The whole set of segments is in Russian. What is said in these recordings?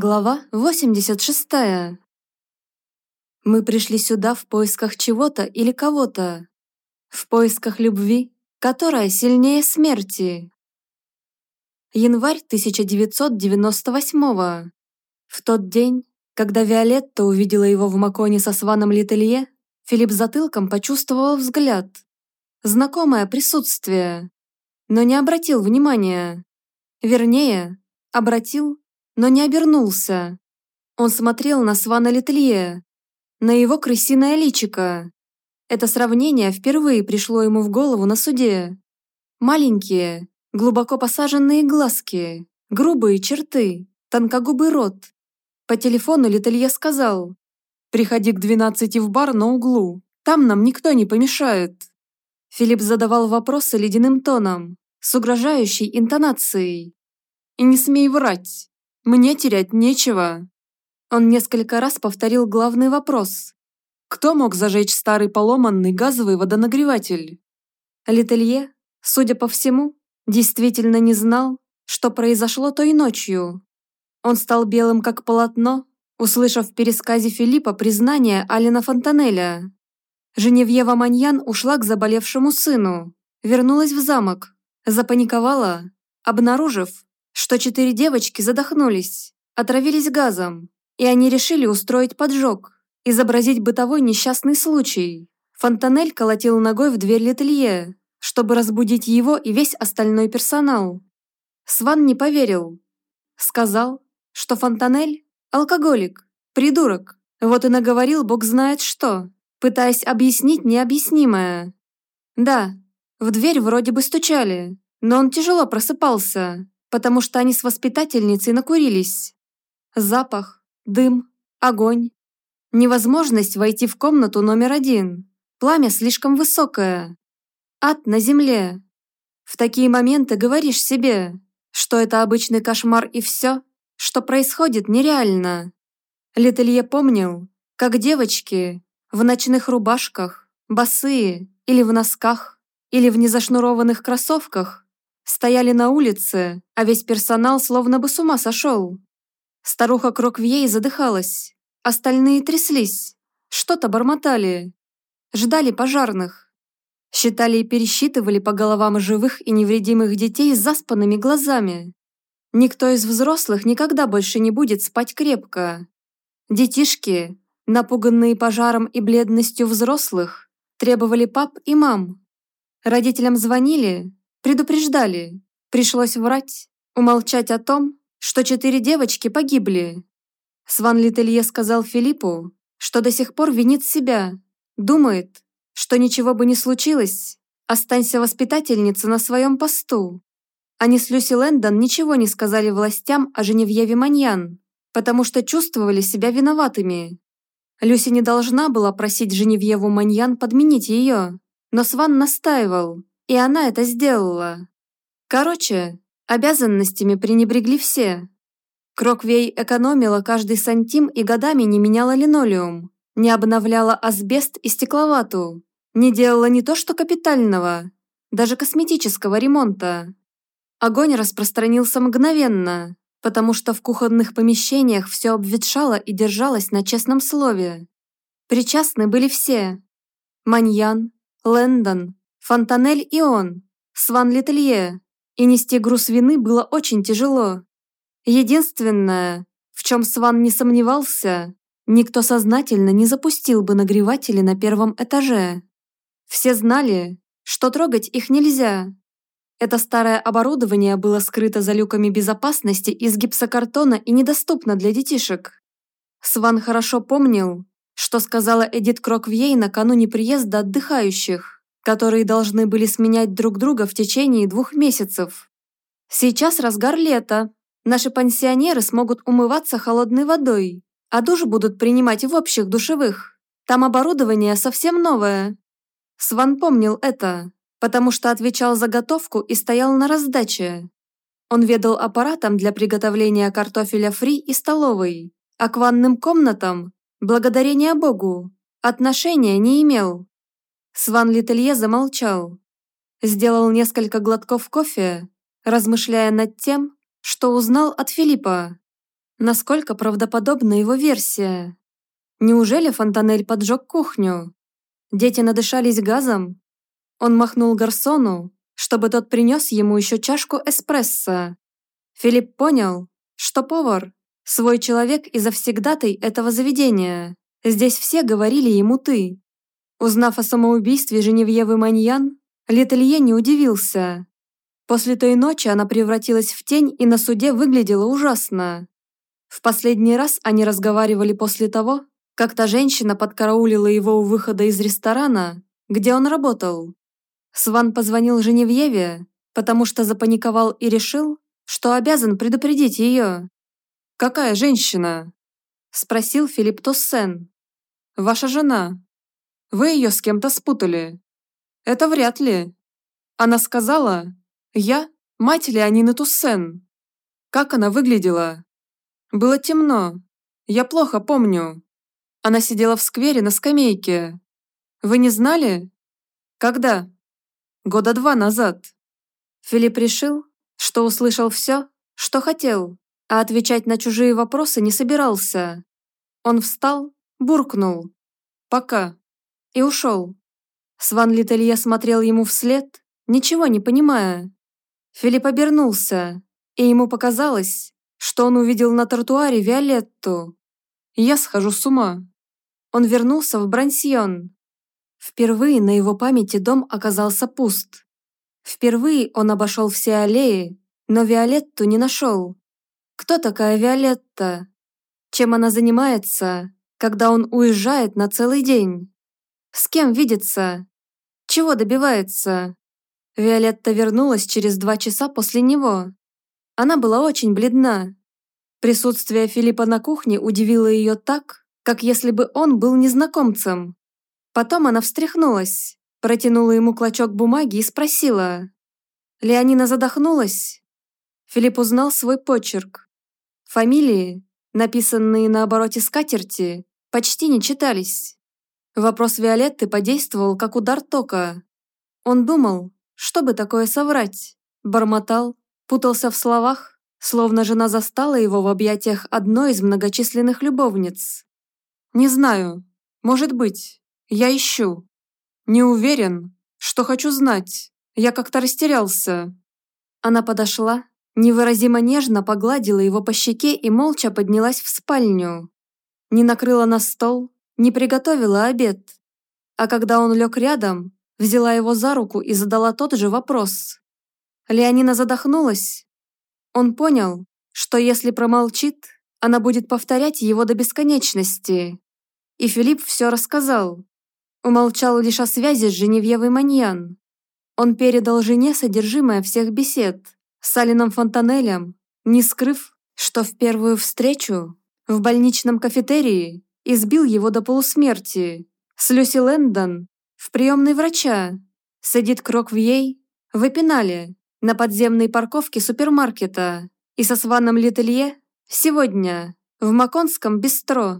Глава 86. Мы пришли сюда в поисках чего-то или кого-то. В поисках любви, которая сильнее смерти. Январь 1998 В тот день, когда Виолетта увидела его в Маконе со Сваном Летелье, Филипп затылком почувствовал взгляд. Знакомое присутствие. Но не обратил внимания. Вернее, обратил, но не обернулся. Он смотрел на Свана Летелье, на его крысиное личико. Это сравнение впервые пришло ему в голову на суде. Маленькие, глубоко посаженные глазки, грубые черты, тонкогубый рот. По телефону Летелье сказал «Приходи к двенадцати в бар на углу, там нам никто не помешает». Филипп задавал вопросы ледяным тоном, с угрожающей интонацией. «И не смей врать, мне терять нечего». Он несколько раз повторил главный вопрос. Кто мог зажечь старый поломанный газовый водонагреватель? Летелье, судя по всему, действительно не знал, что произошло той ночью. Он стал белым как полотно, услышав в пересказе Филиппа признание Алина Фонтанеля. Женевьева Маньян ушла к заболевшему сыну, вернулась в замок, запаниковала, обнаружив, что четыре девочки задохнулись, отравились газом, и они решили устроить поджог, изобразить бытовой несчастный случай. Фонтанель колотил ногой в дверь Летелье, чтобы разбудить его и весь остальной персонал. Сван не поверил. Сказал, что Фонтанель – алкоголик, придурок. Вот и наговорил бог знает что, пытаясь объяснить необъяснимое. Да, в дверь вроде бы стучали, но он тяжело просыпался, потому что они с воспитательницей накурились. Запах, дым, огонь. Невозможность войти в комнату номер один. Пламя слишком высокое. Ад на земле. В такие моменты говоришь себе, что это обычный кошмар и все, что происходит нереально. Летелье помнил, как девочки в ночных рубашках, босые или в носках, или в незашнурованных кроссовках Стояли на улице, а весь персонал словно бы с ума сошел. Старуха Кроквьей задыхалась, остальные тряслись, что-то бормотали, ждали пожарных. Считали и пересчитывали по головам живых и невредимых детей с заспанными глазами. Никто из взрослых никогда больше не будет спать крепко. Детишки, напуганные пожаром и бледностью взрослых, требовали пап и мам. Родителям звонили, Предупреждали. Пришлось врать, умолчать о том, что четыре девочки погибли. Сван Лителье сказал Филиппу, что до сих пор винит себя, думает, что ничего бы не случилось, останься воспитательница на своем посту. Они с Люси Лэндон ничего не сказали властям о Женевьеве Маньян, потому что чувствовали себя виноватыми. Люси не должна была просить Женевьеву Маньян подменить ее, но Сван настаивал, и она это сделала. Короче, обязанностями пренебрегли все. Кроквей экономила каждый сантим и годами не меняла линолеум, не обновляла асбест и стекловату, не делала не то что капитального, даже косметического ремонта. Огонь распространился мгновенно, потому что в кухонных помещениях все обветшало и держалось на честном слове. Причастны были все. Маньян, Лэндон, Фонтанель и он, Сван Летелье, и нести груз вины было очень тяжело. Единственное, в чем Сван не сомневался, никто сознательно не запустил бы нагреватели на первом этаже. Все знали, что трогать их нельзя. Это старое оборудование было скрыто за люками безопасности из гипсокартона и недоступно для детишек. Сван хорошо помнил, что сказала Эдит Кроквьей накануне приезда отдыхающих которые должны были сменять друг друга в течение двух месяцев. Сейчас разгар лета. Наши пансионеры смогут умываться холодной водой, а душ будут принимать в общих душевых. Там оборудование совсем новое. Сван помнил это, потому что отвечал за готовку и стоял на раздаче. Он ведал аппаратом для приготовления картофеля фри и столовой, а к ванным комнатам, благодарение Богу, отношения не имел. Сван Летелье замолчал. Сделал несколько глотков кофе, размышляя над тем, что узнал от Филиппа. Насколько правдоподобна его версия? Неужели Фонтанель поджег кухню? Дети надышались газом? Он махнул гарсону, чтобы тот принес ему еще чашку эспрессо. Филипп понял, что повар – свой человек и завсегдатай этого заведения. Здесь все говорили ему «ты». Узнав о самоубийстве Женевьевы Маньян, Летелье не удивился. После той ночи она превратилась в тень и на суде выглядела ужасно. В последний раз они разговаривали после того, как та женщина подкараулила его у выхода из ресторана, где он работал. Сван позвонил Женевьеве, потому что запаниковал и решил, что обязан предупредить ее. «Какая женщина?» – спросил Филипп Тоссен. «Ваша жена. Вы ее с кем-то спутали. Это вряд ли. Она сказала, я – мать Леонины Туссен. Как она выглядела? Было темно. Я плохо помню. Она сидела в сквере на скамейке. Вы не знали? Когда? Года два назад. Филипп решил, что услышал все, что хотел, а отвечать на чужие вопросы не собирался. Он встал, буркнул. «Пока». И ушел. Сван Лителье смотрел ему вслед, ничего не понимая. Филипп обернулся, и ему показалось, что он увидел на тротуаре Виолетту. «Я схожу с ума», он вернулся в Брансьон. Впервые на его памяти дом оказался пуст. Впервые он обошел все аллеи, но Виолетту не нашел. Кто такая Виолетта? Чем она занимается, когда он уезжает на целый день? С кем видится? Чего добивается? Виолетта вернулась через два часа после него. Она была очень бледна. Присутствие Филиппа на кухне удивило ее так, как если бы он был незнакомцем. Потом она встряхнулась, протянула ему клочок бумаги и спросила. Леонина задохнулась. Филипп узнал свой почерк. Фамилии, написанные на обороте скатерти, почти не читались. Вопрос Виолетты подействовал, как удар тока. Он думал, что бы такое соврать, бормотал, путался в словах, словно жена застала его в объятиях одной из многочисленных любовниц. Не знаю. Может быть. Я ищу. Не уверен, что хочу знать. Я как-то растерялся. Она подошла, невыразимо нежно погладила его по щеке и молча поднялась в спальню. Не накрыла на стол, не приготовила обед. А когда он лег рядом, взяла его за руку и задала тот же вопрос. Леонина задохнулась. Он понял, что если промолчит, она будет повторять его до бесконечности. И Филипп все рассказал. Умолчал лишь о связи с Женевьевой Маньян. Он передал жене содержимое всех бесед с Алином Фонтанелем, не скрыв, что в первую встречу в больничном кафетерии избил его до полусмерти, с Люси Лэндон в приемной врача, с Эдит Кроквьей в Эпинале на подземной парковке супермаркета и со Сваном Летелье сегодня в Маконском бистро.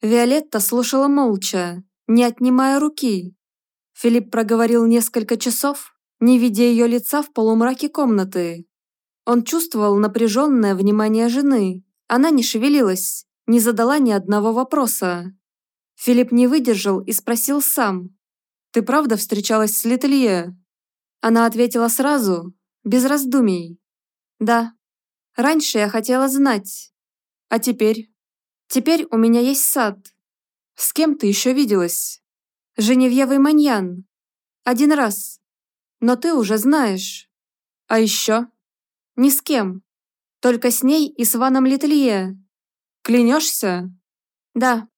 Виолетта слушала молча, не отнимая руки. Филипп проговорил несколько часов, не видя ее лица в полумраке комнаты. Он чувствовал напряженное внимание жены. Она не шевелилась, не задала ни одного вопроса. Филипп не выдержал и спросил сам. «Ты правда встречалась с Летелье?» Она ответила сразу, без раздумий. «Да. Раньше я хотела знать. А теперь?» Теперь у меня есть сад. С кем ты еще виделась? Женевьевой Маньян. Один раз. Но ты уже знаешь. А еще? Ни с кем. Только с ней и с Ваном Летелье. Клянешься? Да.